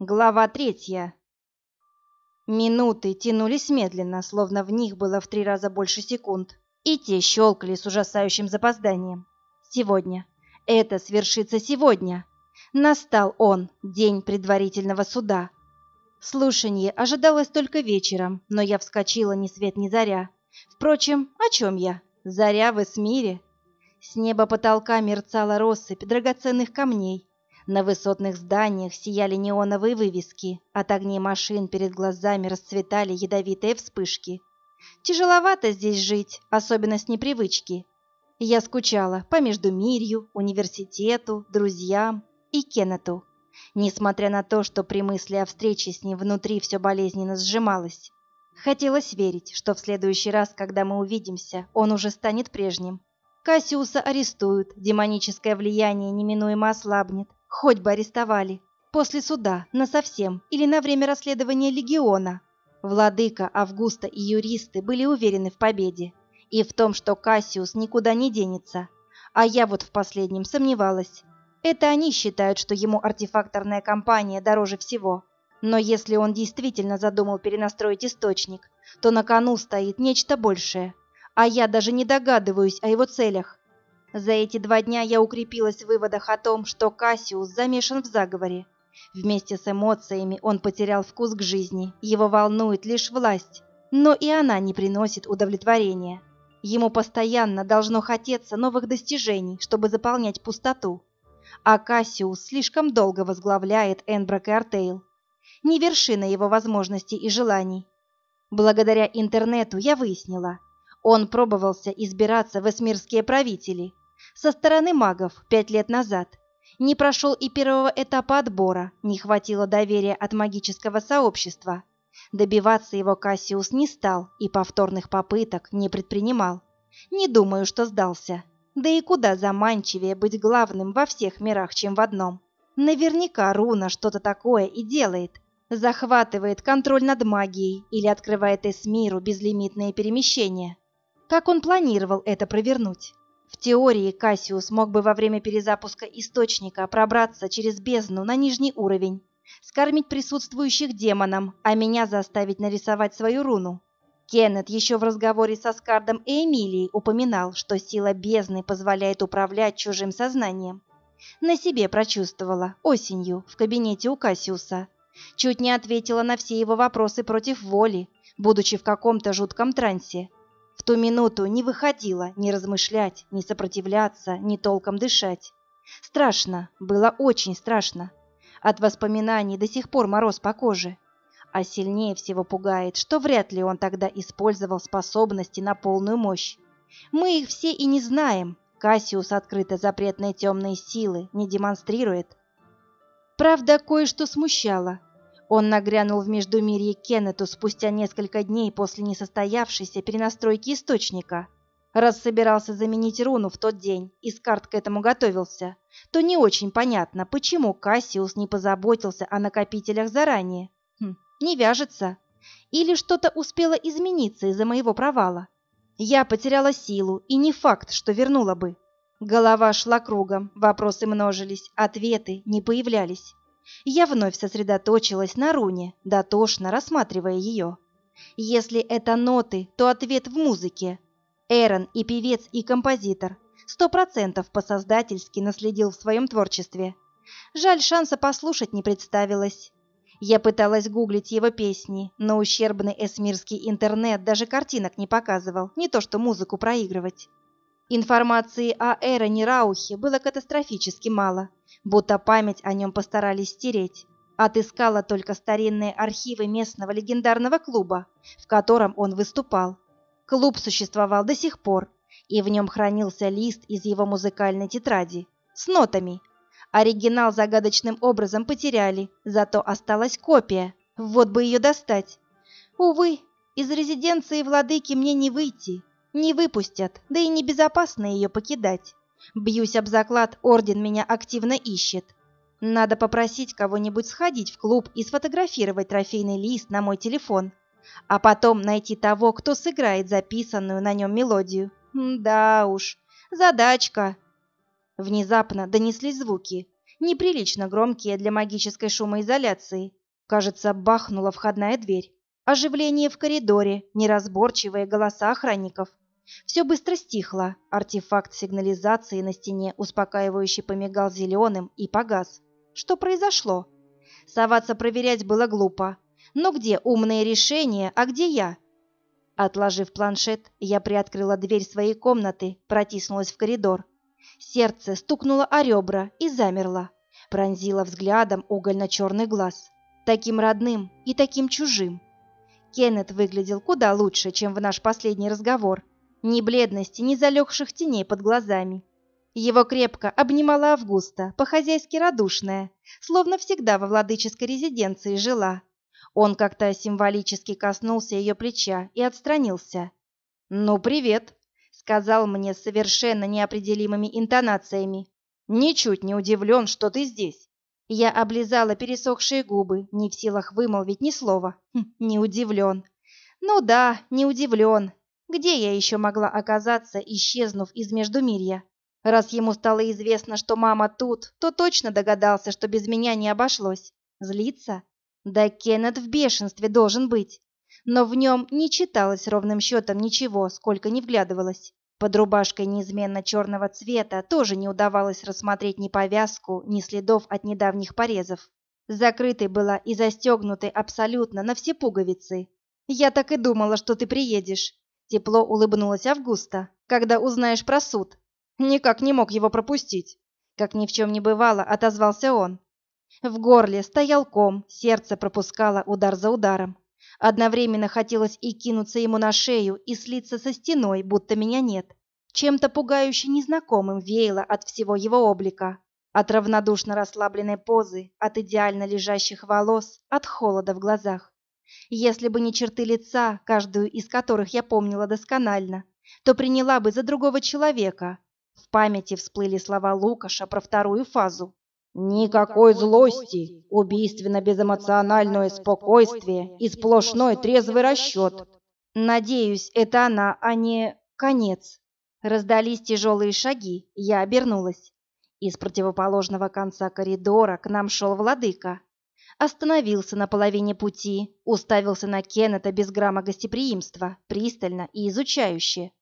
Глава третья. Минуты тянулись медленно, словно в них было в три раза больше секунд, и те щелкали с ужасающим запозданием. Сегодня. Это свершится сегодня. Настал он, день предварительного суда. Слушание ожидалось только вечером, но я вскочила ни свет ни заря. Впрочем, о чем я? Заря в Эсмире. С неба потолка мерцала россыпь драгоценных камней, на высотных зданиях сияли неоновые вывески, от огней машин перед глазами расцветали ядовитые вспышки. Тяжеловато здесь жить, особенно с непривычки. Я скучала по Междумирью, университету, друзьям и Кеннету. Несмотря на то, что при мысли о встрече с ним внутри все болезненно сжималось. Хотелось верить, что в следующий раз, когда мы увидимся, он уже станет прежним. Кассиуса арестуют, демоническое влияние неминуемо ослабнет, Хоть бы арестовали. После суда, насовсем или на время расследования легиона. Владыка, Августа и юристы были уверены в победе и в том, что Кассиус никуда не денется. А я вот в последнем сомневалась. Это они считают, что ему артефакторная компания дороже всего. Но если он действительно задумал перенастроить источник, то на кону стоит нечто большее. А я даже не догадываюсь о его целях. За эти два дня я укрепилась в выводах о том, что Кассиус замешан в заговоре. Вместе с эмоциями он потерял вкус к жизни, его волнует лишь власть, но и она не приносит удовлетворения. Ему постоянно должно хотеться новых достижений, чтобы заполнять пустоту. А Кассиус слишком долго возглавляет Энбрак и Артейл. Не вершина его возможностей и желаний. Благодаря интернету я выяснила, он пробовался избираться в эсмирские правители, со стороны магов пять лет назад. Не прошел и первого этапа отбора, не хватило доверия от магического сообщества. Добиваться его Кассиус не стал и повторных попыток не предпринимал. Не думаю, что сдался. Да и куда заманчивее быть главным во всех мирах, чем в одном. Наверняка Руна что-то такое и делает. Захватывает контроль над магией или открывает Эсмиру безлимитные перемещения. Как он планировал это провернуть? В теории Кассиус мог бы во время перезапуска источника пробраться через бездну на нижний уровень, скормить присутствующих демонам, а меня заставить нарисовать свою руну. Кеннет еще в разговоре со Скардом и Эмилией упоминал, что сила бездны позволяет управлять чужим сознанием. На себе прочувствовала осенью в кабинете у Кассиуса. Чуть не ответила на все его вопросы против воли, будучи в каком-то жутком трансе, ту минуту не выходило ни размышлять, ни сопротивляться, ни толком дышать. Страшно, было очень страшно. От воспоминаний до сих пор мороз по коже. А сильнее всего пугает, что вряд ли он тогда использовал способности на полную мощь. Мы их все и не знаем. Кассиус открыто запретные темные силы не демонстрирует. Правда, кое-что смущало. Он нагрянул в Междумирье Кеннету спустя несколько дней после несостоявшейся перенастройки источника. Раз собирался заменить руну в тот день и с карт к этому готовился, то не очень понятно, почему Кассиус не позаботился о накопителях заранее. Хм, не вяжется. Или что-то успело измениться из-за моего провала. Я потеряла силу, и не факт, что вернула бы. Голова шла кругом, вопросы множились, ответы не появлялись. Я вновь сосредоточилась на руне, дотошно рассматривая ее. Если это ноты, то ответ в музыке. Эрон и певец, и композитор. Сто процентов по-создательски наследил в своем творчестве. Жаль, шанса послушать не представилось. Я пыталась гуглить его песни, но ущербный эсмирский интернет даже картинок не показывал, не то что музыку проигрывать. Информации о Эроне Раухе было катастрофически мало будто память о нем постарались стереть. Отыскала только старинные архивы местного легендарного клуба, в котором он выступал. Клуб существовал до сих пор, и в нем хранился лист из его музыкальной тетради с нотами. Оригинал загадочным образом потеряли, зато осталась копия. Вот бы ее достать. Увы, из резиденции владыки мне не выйти, не выпустят, да и небезопасно ее покидать. Бьюсь об заклад, Орден меня активно ищет. Надо попросить кого-нибудь сходить в клуб и сфотографировать трофейный лист на мой телефон, а потом найти того, кто сыграет записанную на нем мелодию. Да уж, задачка. Внезапно донеслись звуки. неприлично громкие для магической шумоизоляции. Кажется, бахнула входная дверь. Оживление в коридоре, неразборчивые голоса охранников. Все быстро стихло. Артефакт сигнализации на стене успокаивающе помигал зеленым и погас. Что произошло? Соваться проверять было глупо. Но где умные решения, а где я? Отложив планшет, я приоткрыла дверь своей комнаты, протиснулась в коридор. Сердце стукнуло о ребра и замерло. Пронзило взглядом угольно-черный глаз. Таким родным и таким чужим. Кеннет выглядел куда лучше, чем в наш последний разговор. Ни бледности, ни залегших теней под глазами. Его крепко обнимала Августа, по-хозяйски радушная, словно всегда во владыческой резиденции жила. Он как-то символически коснулся ее плеча и отстранился. «Ну, привет», — сказал мне совершенно неопределимыми интонациями. «Ничуть не удивлен, что ты здесь». Я облизала пересохшие губы, не в силах вымолвить ни слова. Хм, не удивлен. Ну да, не удивлен. Где я еще могла оказаться, исчезнув из Междумирья? Раз ему стало известно, что мама тут, то точно догадался, что без меня не обошлось. Злиться? Да Кеннет в бешенстве должен быть. Но в нем не читалось ровным счетом ничего, сколько не вглядывалось. Под рубашкой неизменно черного цвета тоже не удавалось рассмотреть ни повязку, ни следов от недавних порезов. Закрытой была и застегнутой абсолютно на все пуговицы. «Я так и думала, что ты приедешь», Тепло улыбнулась Августа. «Когда узнаешь про суд?» Никак не мог его пропустить. Как ни в чем не бывало, отозвался он. В горле стоял ком, сердце пропускало удар за ударом. Одновременно хотелось и кинуться ему на шею, и слиться со стеной, будто меня нет. Чем-то пугающе незнакомым веяло от всего его облика. От равнодушно расслабленной позы, от идеально лежащих волос, от холода в глазах. Если бы не черты лица, каждую из которых я помнила досконально, то приняла бы за другого человека. В памяти всплыли слова Лукаша про вторую фазу. Никакой злости, убийственно-безэмоциональное спокойствие и сплошной трезвый расчет. Надеюсь, это она, а не конец. Раздались тяжелые шаги, я обернулась. Из противоположного конца коридора к нам шел владыка остановился на половине пути, уставился на Кеннета без грамма гостеприимства, пристально и изучающе.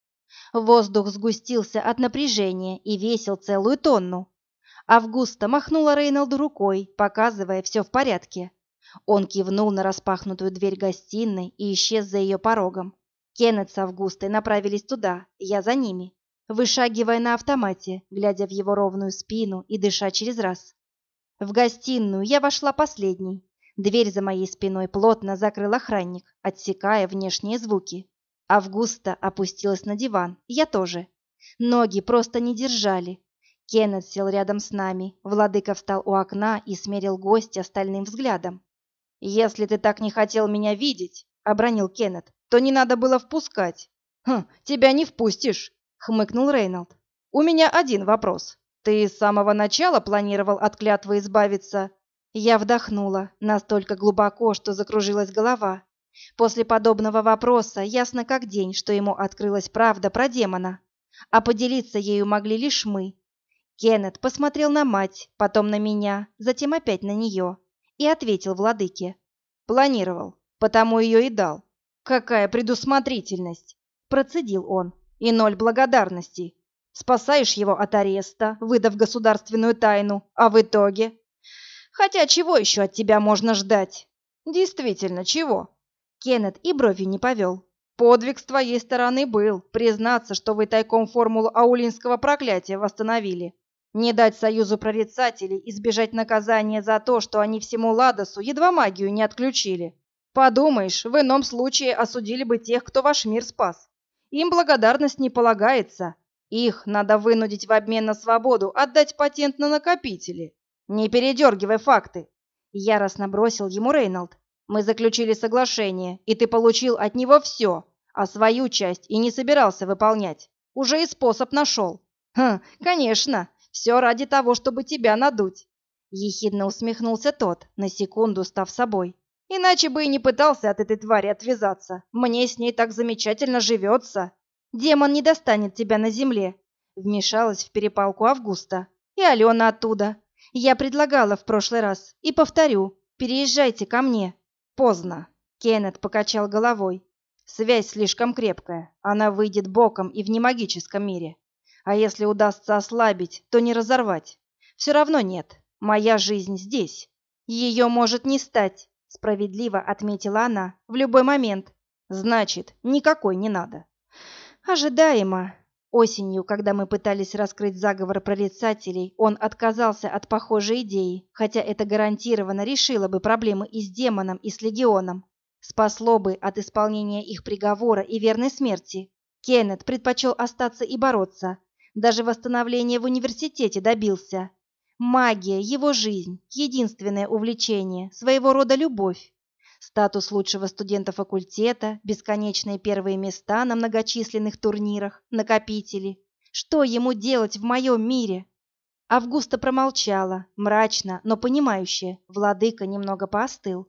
Воздух сгустился от напряжения и весил целую тонну. Августа махнула Рейнолду рукой, показывая все в порядке. Он кивнул на распахнутую дверь гостиной и исчез за ее порогом. Кеннет с Августой направились туда, я за ними, вышагивая на автомате, глядя в его ровную спину и дыша через раз. В гостиную я вошла последней. Дверь за моей спиной плотно закрыл охранник, отсекая внешние звуки. Августа опустилась на диван, я тоже. Ноги просто не держали. Кеннет сел рядом с нами, владыка встал у окна и смерил гостя стальным взглядом. «Если ты так не хотел меня видеть», — обронил Кеннет, — «то не надо было впускать». «Хм, тебя не впустишь», — хмыкнул Рейнольд. «У меня один вопрос. Ты с самого начала планировал от клятвы избавиться? Я вдохнула, настолько глубоко, что закружилась голова. После подобного вопроса ясно как день, что ему открылась правда про демона. А поделиться ею могли лишь мы. Кеннет посмотрел на мать, потом на меня, затем опять на нее. И ответил владыке. Планировал, потому ее и дал. Какая предусмотрительность! Процедил он. И ноль благодарности спасаешь его от ареста, выдав государственную тайну, а в итоге... Хотя чего еще от тебя можно ждать? Действительно, чего? Кеннет и бровью не повел. Подвиг с твоей стороны был признаться, что вы тайком формулу аулинского проклятия восстановили. Не дать союзу прорицателей избежать наказания за то, что они всему Ладосу едва магию не отключили. Подумаешь, в ином случае осудили бы тех, кто ваш мир спас. Им благодарность не полагается, их надо вынудить в обмен на свободу отдать патент на накопители. Не передергивай факты. Яростно бросил ему Рейнольд. Мы заключили соглашение, и ты получил от него все, а свою часть и не собирался выполнять. Уже и способ нашел. Хм, конечно, все ради того, чтобы тебя надуть. Ехидно усмехнулся тот, на секунду став собой. Иначе бы и не пытался от этой твари отвязаться. Мне с ней так замечательно живется. Демон не достанет тебя на земле, вмешалась в перепалку Августа. И Алена оттуда. Я предлагала в прошлый раз и повторю, переезжайте ко мне. Поздно. Кеннет покачал головой. Связь слишком крепкая, она выйдет боком и в немагическом мире. А если удастся ослабить, то не разорвать. Все равно нет. Моя жизнь здесь. Ее может не стать, справедливо отметила она, в любой момент. Значит, никакой не надо. Ожидаемо. Осенью, когда мы пытались раскрыть заговор прорицателей, он отказался от похожей идеи, хотя это гарантированно решило бы проблемы и с демоном, и с легионом. Спасло бы от исполнения их приговора и верной смерти. Кеннет предпочел остаться и бороться. Даже восстановления в университете добился. Магия, его жизнь, единственное увлечение, своего рода любовь. Статус лучшего студента факультета, бесконечные первые места на многочисленных турнирах, накопители. Что ему делать в моем мире? Августа промолчала, мрачно, но понимающе. Владыка немного поостыл.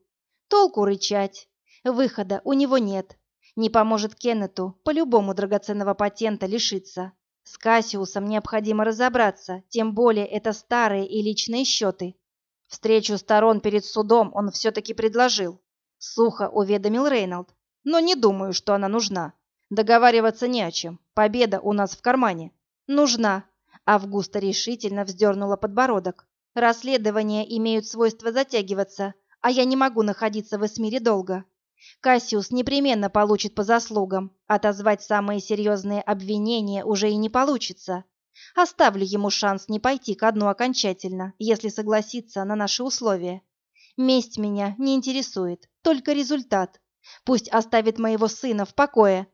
Толку рычать. Выхода у него нет. Не поможет Кеннету, по-любому драгоценного патента лишиться. С Кассиусом необходимо разобраться, тем более это старые и личные счеты. Встречу сторон перед судом он все-таки предложил. Сухо уведомил Рейнольд. Но не думаю, что она нужна. Договариваться не о чем. Победа у нас в кармане. Нужна. Августа решительно вздернула подбородок. Расследования имеют свойство затягиваться, а я не могу находиться в Эсмире долго. Кассиус непременно получит по заслугам. Отозвать самые серьезные обвинения уже и не получится. Оставлю ему шанс не пойти ко дну окончательно, если согласится на наши условия. Месть меня не интересует, только результат. Пусть оставит моего сына в покое.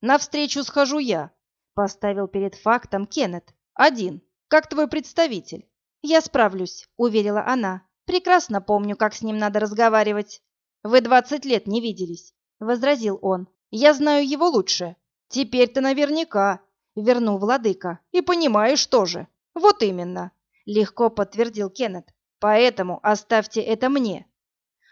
Навстречу схожу я, поставил перед фактом Кеннет. Один, как твой представитель. Я справлюсь, уверила она. Прекрасно помню, как с ним надо разговаривать. Вы двадцать лет не виделись, возразил он. Я знаю его лучше. Теперь-то наверняка, вернул владыка. И понимаешь тоже. Вот именно, легко подтвердил Кеннет. Поэтому оставьте это мне.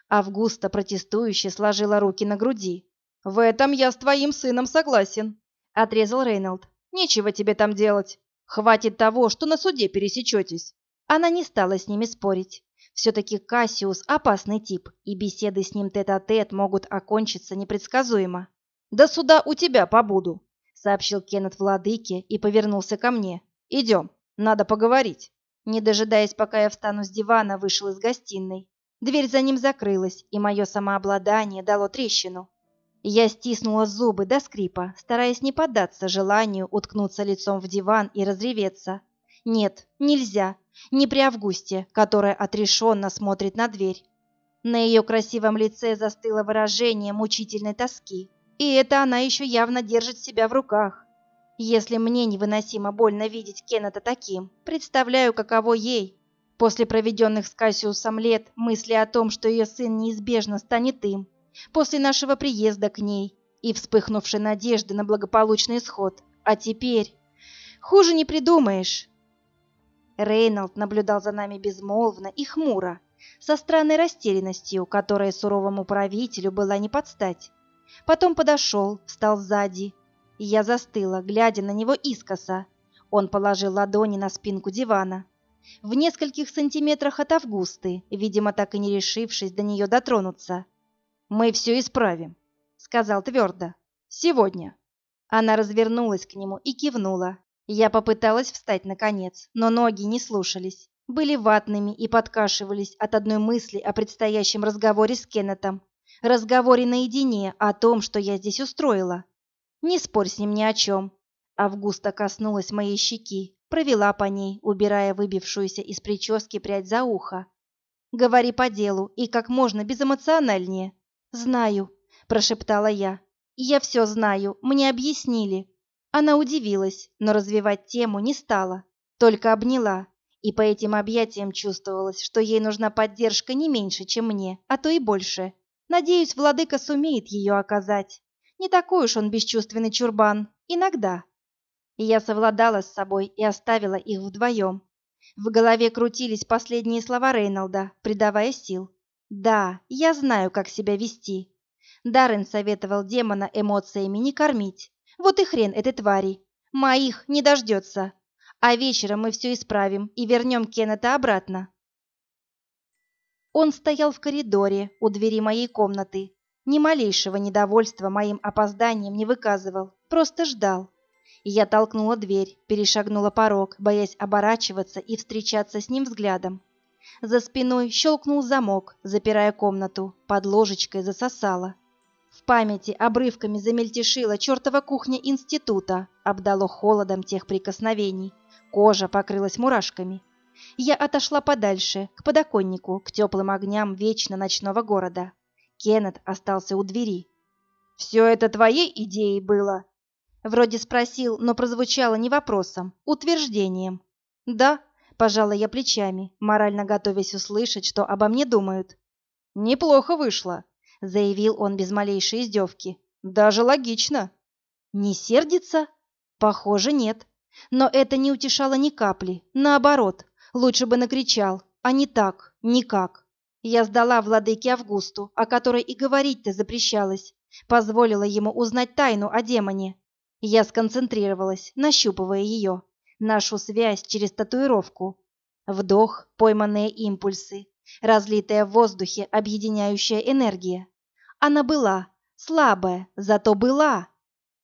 Августа протестующе сложила руки на груди. В этом я с твоим сыном согласен, отрезал Рейнольд. Нечего тебе там делать. Хватит того, что на суде пересечетесь. Она не стала с ними спорить. Все-таки Кассиус опасный тип, и беседы с ним тет-а-тет -тет могут окончиться непредсказуемо. «До суда у тебя побуду», — сообщил Кеннет владыке и повернулся ко мне. «Идем, надо поговорить». Не дожидаясь, пока я встану с дивана, вышел из гостиной. Дверь за ним закрылась, и мое самообладание дало трещину. Я стиснула зубы до скрипа, стараясь не поддаться желанию уткнуться лицом в диван и разреветься. Нет, нельзя. Не при Августе, которая отрешенно смотрит на дверь. На ее красивом лице застыло выражение мучительной тоски. И это она еще явно держит себя в руках. Если мне невыносимо больно видеть Кеннета таким, представляю, каково ей. После проведенных с Кассиусом лет мысли о том, что ее сын неизбежно станет им, после нашего приезда к ней и вспыхнувшей надежды на благополучный исход. А теперь... Хуже не придумаешь. Рейнольд наблюдал за нами безмолвно и хмуро, со странной растерянностью, которая суровому правителю была не подстать. Потом подошел, встал сзади, я застыла, глядя на него искоса. Он положил ладони на спинку дивана. В нескольких сантиметрах от Августы, видимо, так и не решившись до нее дотронуться. «Мы все исправим», — сказал твердо. «Сегодня». Она развернулась к нему и кивнула. Я попыталась встать наконец, но ноги не слушались. Были ватными и подкашивались от одной мысли о предстоящем разговоре с Кеннетом. Разговоре наедине о том, что я здесь устроила. Не спорь с ним ни о чем. Августа коснулась моей щеки, провела по ней, убирая выбившуюся из прически прядь за ухо. Говори по делу и как можно безэмоциональнее. Знаю, прошептала я. Я все знаю, мне объяснили. Она удивилась, но развивать тему не стала, только обняла. И по этим объятиям чувствовалось, что ей нужна поддержка не меньше, чем мне, а то и больше. Надеюсь, владыка сумеет ее оказать. Не такой уж он бесчувственный чурбан. Иногда. Я совладала с собой и оставила их вдвоем. В голове крутились последние слова Рейнолда, придавая сил. «Да, я знаю, как себя вести». Даррен советовал демона эмоциями не кормить. Вот и хрен этой твари. Моих не дождется. А вечером мы все исправим и вернем Кеннета обратно. Он стоял в коридоре у двери моей комнаты. Ни малейшего недовольства моим опозданием не выказывал, просто ждал. Я толкнула дверь, перешагнула порог, боясь оборачиваться и встречаться с ним взглядом. За спиной щелкнул замок, запирая комнату, под ложечкой засосала. В памяти обрывками замельтешила чертова кухня института, обдало холодом тех прикосновений. Кожа покрылась мурашками. Я отошла подальше, к подоконнику, к теплым огням вечно ночного города. Кеннет остался у двери. «Все это твоей идеей было?» Вроде спросил, но прозвучало не вопросом, утверждением. «Да», — пожала я плечами, морально готовясь услышать, что обо мне думают. «Неплохо вышло», — заявил он без малейшей издевки. «Даже логично». «Не сердится?» «Похоже, нет. Но это не утешало ни капли. Наоборот, лучше бы накричал, а не так, никак. Я сдала владыке Августу, о которой и говорить-то запрещалось, позволила ему узнать тайну о демоне, я сконцентрировалась, нащупывая ее, нашу связь через татуировку. Вдох, пойманные импульсы, разлитая в воздухе объединяющая энергия. Она была, слабая, зато была.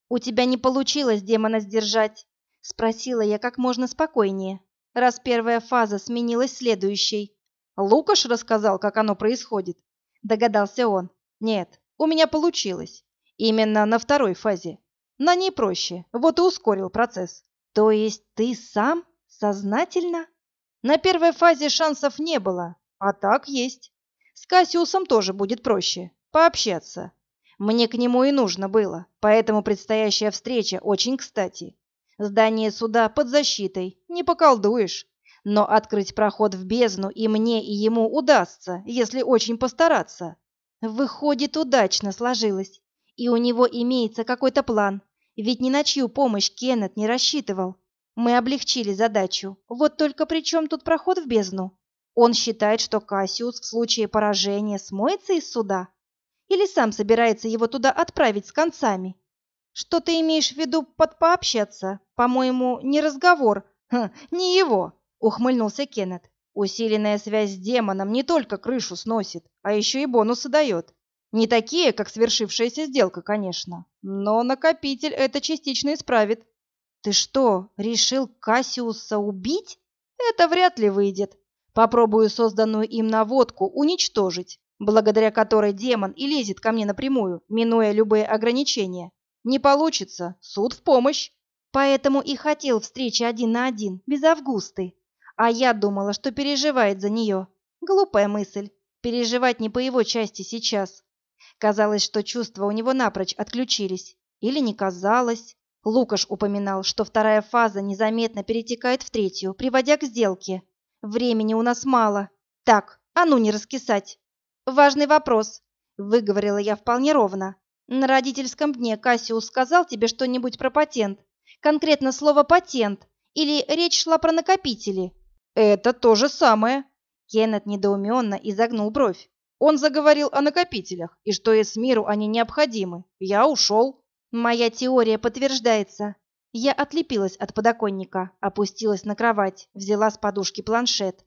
«У тебя не получилось демона сдержать?» — спросила я как можно спокойнее, раз первая фаза сменилась следующей. «Лукаш рассказал, как оно происходит?» — догадался он. «Нет, у меня получилось. Именно на второй фазе. На ней проще, вот и ускорил процесс. То есть ты сам? Сознательно? На первой фазе шансов не было, а так есть. С Кассиусом тоже будет проще. Пообщаться. Мне к нему и нужно было, поэтому предстоящая встреча очень кстати. Здание суда под защитой, не поколдуешь. Но открыть проход в бездну и мне, и ему удастся, если очень постараться. Выходит, удачно сложилось. И у него имеется какой-то план, ведь ни на чью помощь Кеннет не рассчитывал. Мы облегчили задачу. Вот только при чем тут проход в бездну? Он считает, что Кассиус в случае поражения смоется из суда? Или сам собирается его туда отправить с концами? Что ты имеешь в виду под пообщаться? По-моему, не разговор. Ха, не его, ухмыльнулся Кеннет. Усиленная связь с демоном не только крышу сносит, а еще и бонусы дает. Не такие, как свершившаяся сделка, конечно, но накопитель это частично исправит. Ты что, решил Кассиуса убить? Это вряд ли выйдет. Попробую созданную им наводку уничтожить, благодаря которой демон и лезет ко мне напрямую, минуя любые ограничения. Не получится, суд в помощь. Поэтому и хотел встречи один на один, без Августы. А я думала, что переживает за нее. Глупая мысль. Переживать не по его части сейчас. Казалось, что чувства у него напрочь отключились. Или не казалось. Лукаш упоминал, что вторая фаза незаметно перетекает в третью, приводя к сделке. Времени у нас мало. Так, а ну не раскисать. Важный вопрос, выговорила я вполне ровно. На родительском дне Кассиус сказал тебе что-нибудь про патент? Конкретно слово «патент» или речь шла про накопители? Это то же самое. Кеннет недоуменно изогнул бровь. Он заговорил о накопителях и что Эсмиру они необходимы. Я ушел. Моя теория подтверждается. Я отлепилась от подоконника, опустилась на кровать, взяла с подушки планшет.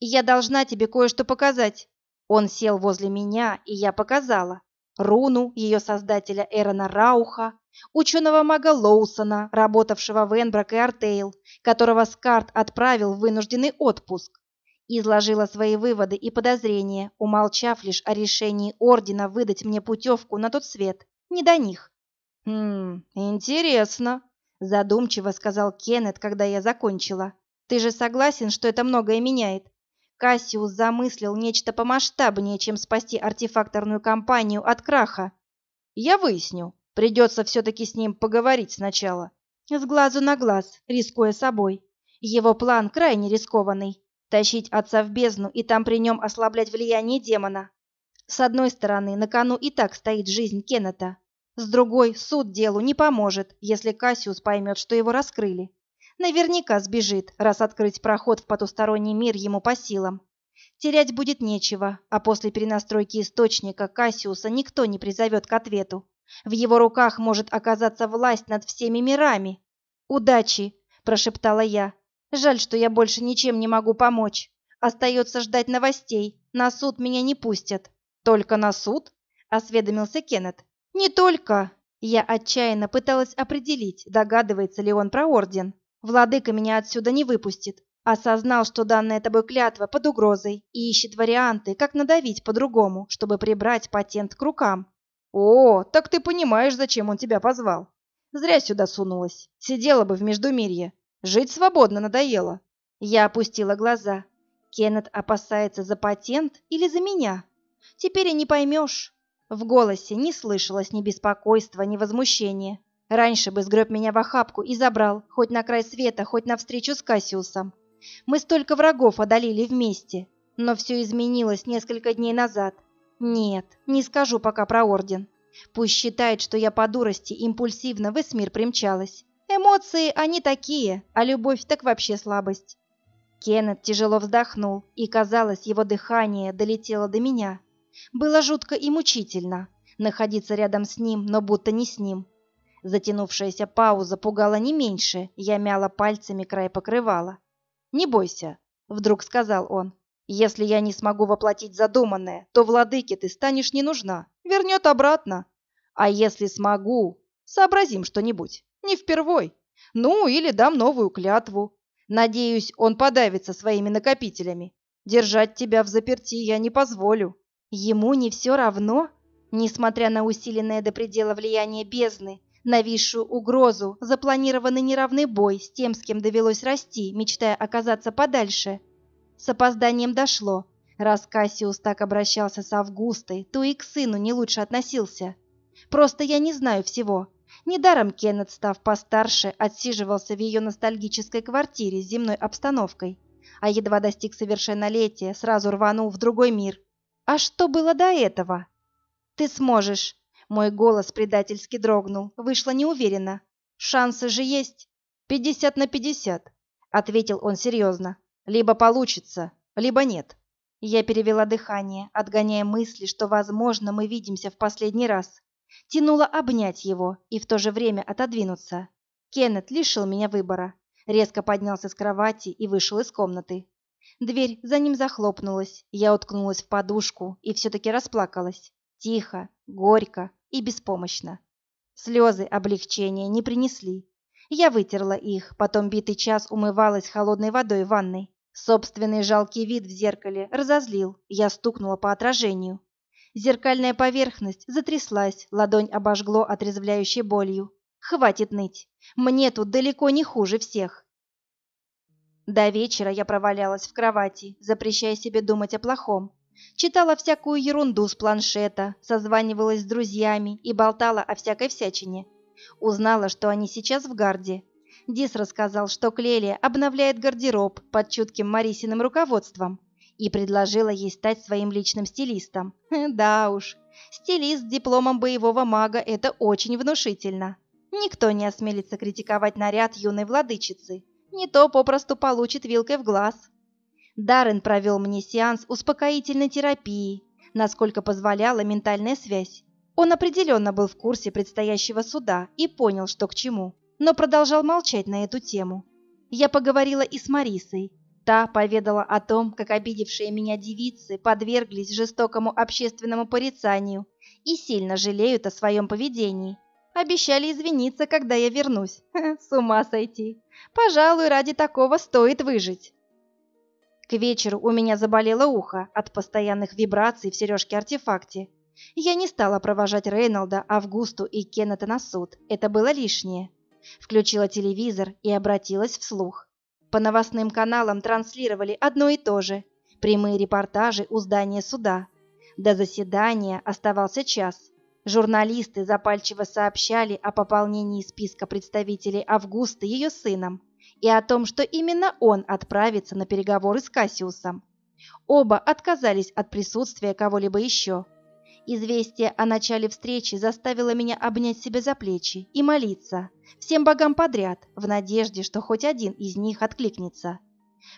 Я должна тебе кое-что показать. Он сел возле меня, и я показала. Руну ее создателя Эрона Рауха, ученого-мага Лоусона, работавшего в Энбрак и Артейл, которого Скарт отправил в вынужденный отпуск, изложила свои выводы и подозрения, умолчав лишь о решении ордена выдать мне путевку на тот свет. Не до них. «Хм, интересно», — задумчиво сказал Кеннет, когда я закончила. «Ты же согласен, что это многое меняет? Кассиус замыслил нечто помасштабнее, чем спасти артефакторную компанию от краха». «Я выясню. Придется все-таки с ним поговорить сначала». «С глазу на глаз, рискуя собой. Его план крайне рискованный тащить отца в бездну и там при нем ослаблять влияние демона. С одной стороны, на кону и так стоит жизнь Кеннета. С другой, суд делу не поможет, если Кассиус поймет, что его раскрыли. Наверняка сбежит, раз открыть проход в потусторонний мир ему по силам. Терять будет нечего, а после перенастройки источника Кассиуса никто не призовет к ответу. В его руках может оказаться власть над всеми мирами. «Удачи!» – прошептала я, Жаль, что я больше ничем не могу помочь. Остается ждать новостей. На суд меня не пустят». «Только на суд?» — осведомился Кеннет. «Не только!» Я отчаянно пыталась определить, догадывается ли он про орден. Владыка меня отсюда не выпустит. Осознал, что данная тобой клятва под угрозой и ищет варианты, как надавить по-другому, чтобы прибрать патент к рукам. О, так ты понимаешь, зачем он тебя позвал. Зря сюда сунулась. Сидела бы в Междумирье. Жить свободно надоело. Я опустила глаза. Кеннет опасается за патент или за меня? Теперь и не поймешь. В голосе не слышалось ни беспокойства, ни возмущения. Раньше бы сгреб меня в охапку и забрал, хоть на край света, хоть на встречу с Кассиусом. Мы столько врагов одолели вместе, но все изменилось несколько дней назад. Нет, не скажу пока про Орден. Пусть считает, что я по дурости импульсивно в Эсмир примчалась. Эмоции, они такие, а любовь так вообще слабость. Кеннет тяжело вздохнул, и, казалось, его дыхание долетело до меня. Было жутко и мучительно находиться рядом с ним, но будто не с ним. Затянувшаяся пауза пугала не меньше, я мяла пальцами край покрывала. «Не бойся», — вдруг сказал он. «Если я не смогу воплотить задуманное, то владыке ты станешь не нужна, вернет обратно. А если смогу, сообразим что-нибудь, не впервой. Ну, или дам новую клятву. Надеюсь, он подавится своими накопителями. Держать тебя в заперти я не позволю». Ему не все равно, несмотря на усиленное до предела влияние бездны, нависшую угрозу, запланированный неравный бой с тем, с кем довелось расти, мечтая оказаться подальше. С опозданием дошло. Раз Кассиус так обращался с Августой, то и к сыну не лучше относился. Просто я не знаю всего. Недаром Кеннет, став постарше, отсиживался в ее ностальгической квартире с земной обстановкой, а едва достиг совершеннолетия, сразу рванул в другой мир. А что было до этого? Ты сможешь, мой голос предательски дрогнул, вышло неуверенно. «Шансы же есть?» «Пятьдесят на пятьдесят», — ответил он серьезно. «Либо получится, либо нет». Я перевела дыхание, отгоняя мысли, что, возможно, мы видимся в последний раз. Тянула обнять его и в то же время отодвинуться. Кеннет лишил меня выбора. Резко поднялся с кровати и вышел из комнаты. Дверь за ним захлопнулась. Я уткнулась в подушку и все-таки расплакалась. Тихо, горько, и беспомощно. Слезы облегчения не принесли. Я вытерла их, потом битый час умывалась холодной водой в ванной. Собственный жалкий вид в зеркале разозлил, я стукнула по отражению. Зеркальная поверхность затряслась, ладонь обожгло отрезвляющей болью. Хватит ныть, мне тут далеко не хуже всех. До вечера я провалялась в кровати, запрещая себе думать о плохом. Читала всякую ерунду с планшета, созванивалась с друзьями и болтала о всякой всячине. Узнала, что они сейчас в гарде. Дис рассказал, что Клелия обновляет гардероб под чутким Марисиным руководством и предложила ей стать своим личным стилистом. Да уж, стилист с дипломом боевого мага – это очень внушительно. Никто не осмелится критиковать наряд юной владычицы. Не то попросту получит вилкой в глаз. Даррен провел мне сеанс успокоительной терапии, насколько позволяла ментальная связь. Он определенно был в курсе предстоящего суда и понял, что к чему, но продолжал молчать на эту тему. Я поговорила и с Марисой. Та поведала о том, как обидевшие меня девицы подверглись жестокому общественному порицанию и сильно жалеют о своем поведении. Обещали извиниться, когда я вернусь. С ума сойти. Пожалуй, ради такого стоит выжить. К вечеру у меня заболело ухо от постоянных вибраций в сережке-артефакте. Я не стала провожать Рейнолда, Августу и Кеннета на суд. Это было лишнее. Включила телевизор и обратилась вслух. По новостным каналам транслировали одно и то же. Прямые репортажи у здания суда. До заседания оставался час. Журналисты запальчиво сообщали о пополнении списка представителей Августы ее сыном и о том, что именно он отправится на переговоры с Кассиусом. Оба отказались от присутствия кого-либо еще. Известие о начале встречи заставило меня обнять себя за плечи и молиться всем богам подряд, в надежде, что хоть один из них откликнется.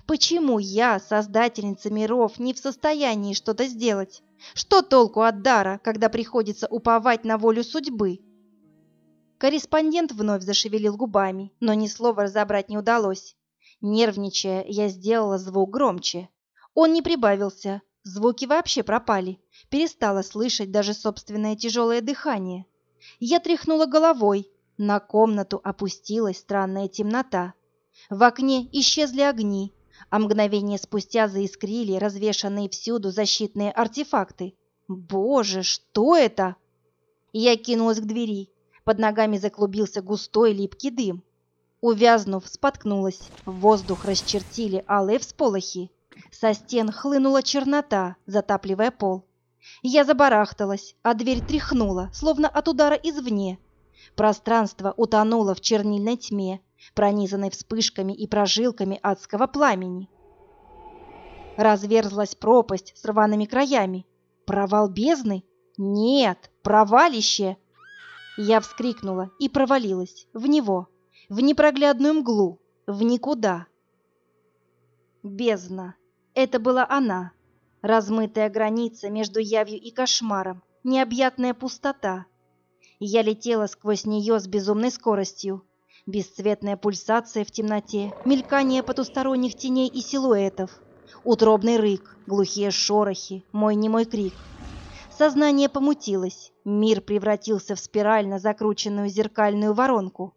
Почему я, создательница миров, не в состоянии что-то сделать? Что толку от дара, когда приходится уповать на волю судьбы? Корреспондент вновь зашевелил губами, но ни слова разобрать не удалось. Нервничая, я сделала звук громче. Он не прибавился, Звуки вообще пропали. Перестала слышать даже собственное тяжелое дыхание. Я тряхнула головой. На комнату опустилась странная темнота. В окне исчезли огни, а мгновение спустя заискрили развешанные всюду защитные артефакты. Боже, что это? Я кинулась к двери. Под ногами заклубился густой липкий дым. Увязнув, споткнулась. Воздух расчертили алые всполохи. Со стен хлынула чернота, затапливая пол. Я забарахталась, а дверь тряхнула, словно от удара извне. Пространство утонуло в чернильной тьме, пронизанной вспышками и прожилками адского пламени. Разверзлась пропасть с рваными краями. Провал бездны? Нет, провалище! Я вскрикнула и провалилась в него, в непроглядную мглу, в никуда. Бездна. Это была она, размытая граница между явью и кошмаром, необъятная пустота. Я летела сквозь нее с безумной скоростью. Бесцветная пульсация в темноте, мелькание потусторонних теней и силуэтов, утробный рык, глухие шорохи, мой немой крик. Сознание помутилось, мир превратился в спирально закрученную зеркальную воронку.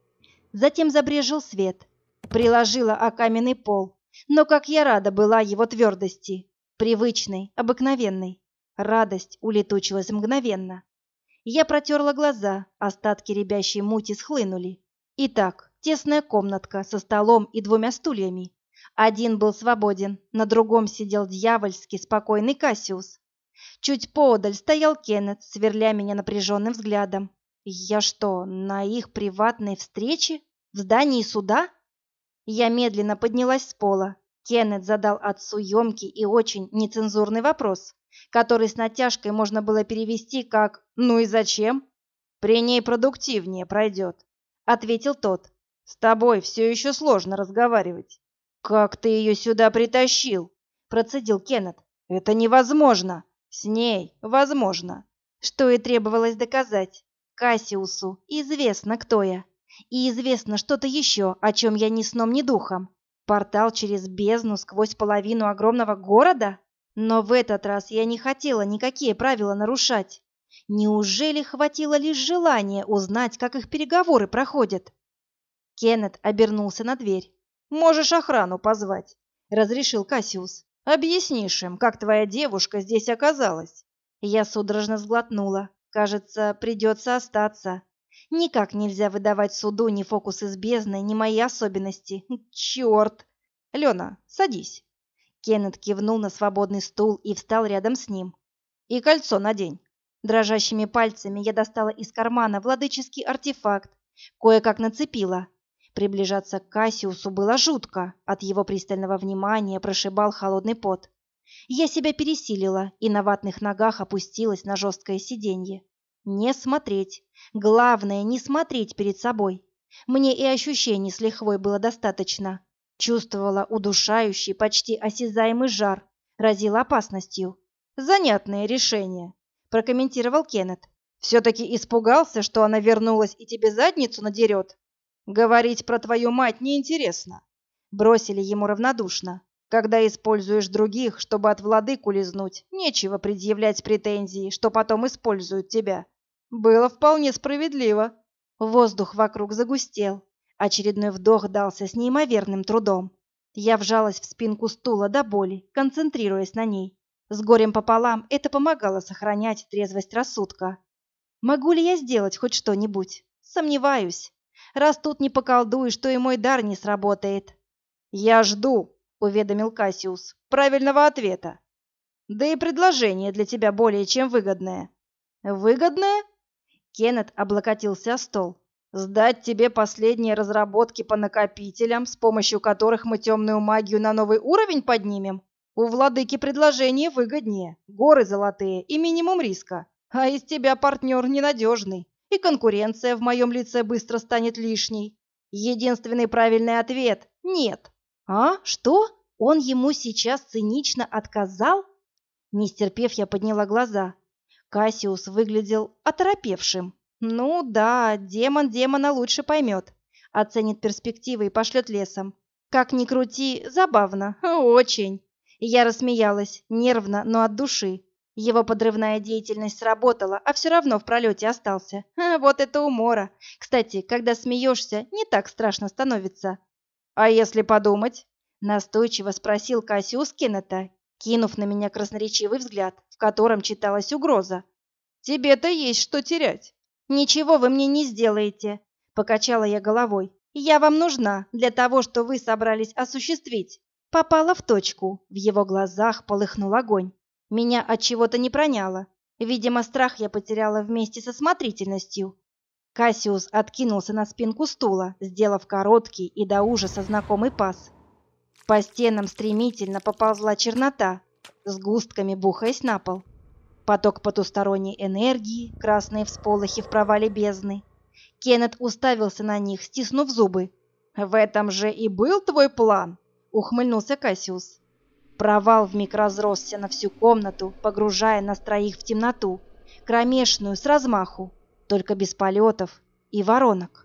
Затем забрежил свет, приложила о каменный пол, но как я рада была его твердости, привычной, обыкновенной. Радость улетучилась мгновенно. Я протерла глаза, остатки рябящей мути схлынули. Итак, тесная комнатка со столом и двумя стульями. Один был свободен, на другом сидел дьявольски спокойный Кассиус. Чуть поодаль стоял Кеннет, сверля меня напряженным взглядом. Я что, на их приватной встрече? В здании суда? Я медленно поднялась с пола. Кеннет задал отцу емкий и очень нецензурный вопрос, который с натяжкой можно было перевести как «ну и зачем?» «При ней продуктивнее пройдет», — ответил тот. «С тобой все еще сложно разговаривать». «Как ты ее сюда притащил?» — процедил Кеннет. «Это невозможно. С ней возможно». Что и требовалось доказать. Кассиусу известно, кто я. И известно что-то еще, о чем я ни сном, ни духом. Портал через бездну сквозь половину огромного города? Но в этот раз я не хотела никакие правила нарушать. Неужели хватило лишь желания узнать, как их переговоры проходят? Кеннет обернулся на дверь. «Можешь охрану позвать», — разрешил Кассиус. «Объяснишь им, как твоя девушка здесь оказалась». Я судорожно сглотнула. Кажется, придется остаться. Никак нельзя выдавать суду ни фокус из бездны, ни мои особенности. Черт! Лена, садись. Кеннет кивнул на свободный стул и встал рядом с ним. И кольцо надень. Дрожащими пальцами я достала из кармана владыческий артефакт, кое-как нацепила. Приближаться к Кассиусу было жутко, от его пристального внимания прошибал холодный пот. Я себя пересилила и на ватных ногах опустилась на жесткое сиденье. Не смотреть. Главное, не смотреть перед собой. Мне и ощущений с лихвой было достаточно. Чувствовала удушающий, почти осязаемый жар. Разила опасностью. «Занятное решение», — прокомментировал Кеннет. «Все-таки испугался, что она вернулась и тебе задницу надерет?» «Говорить про твою мать неинтересно», — бросили ему равнодушно. Когда используешь других, чтобы от владыку лизнуть, нечего предъявлять претензии, что потом используют тебя. Было вполне справедливо. Воздух вокруг загустел. Очередной вдох дался с неимоверным трудом. Я вжалась в спинку стула до боли, концентрируясь на ней. С горем пополам это помогало сохранять трезвость рассудка. Могу ли я сделать хоть что-нибудь? Сомневаюсь. Раз тут не поколдуешь, то и мой дар не сработает. Я жду, уведомил Кассиус. Правильного ответа. Да и предложение для тебя более чем выгодное. Выгодное? Кеннет облокотился о стол. Сдать тебе последние разработки по накопителям, с помощью которых мы темную магию на новый уровень поднимем? У владыки предложение выгоднее. Горы золотые и минимум риска. А из тебя партнер ненадежный. И конкуренция в моем лице быстро станет лишней. Единственный правильный ответ – нет. А? Что? Он ему сейчас цинично отказал? Не стерпев, я подняла глаза. Кассиус выглядел оторопевшим. Ну да, демон демона лучше поймет. Оценит перспективы и пошлет лесом. Как ни крути, забавно. Очень. Я рассмеялась, нервно, но от души. Его подрывная деятельность сработала, а все равно в пролете остался. Вот это умора. Кстати, когда смеешься, не так страшно становится. А если подумать? Настойчиво спросил Кассиус Кеннета, кинув на меня красноречивый взгляд, в котором читалась угроза. Тебе-то есть что терять. Ничего вы мне не сделаете, покачала я головой. Я вам нужна для того, что вы собрались осуществить. Попала в точку. В его глазах полыхнул огонь. Меня от чего-то не проняло. Видимо, страх я потеряла вместе со смотрительностью. Кассиус откинулся на спинку стула, сделав короткий и до ужаса знакомый пас. По стенам стремительно поползла чернота, с густками бухаясь на пол. Поток потусторонней энергии, красные всполохи в провале бездны. Кеннет уставился на них, стиснув зубы. «В этом же и был твой план?» ухмыльнулся Кассиус. Провал вмиг разросся на всю комнату, погружая нас троих в темноту, кромешную, с размаху, только без полетов и воронок.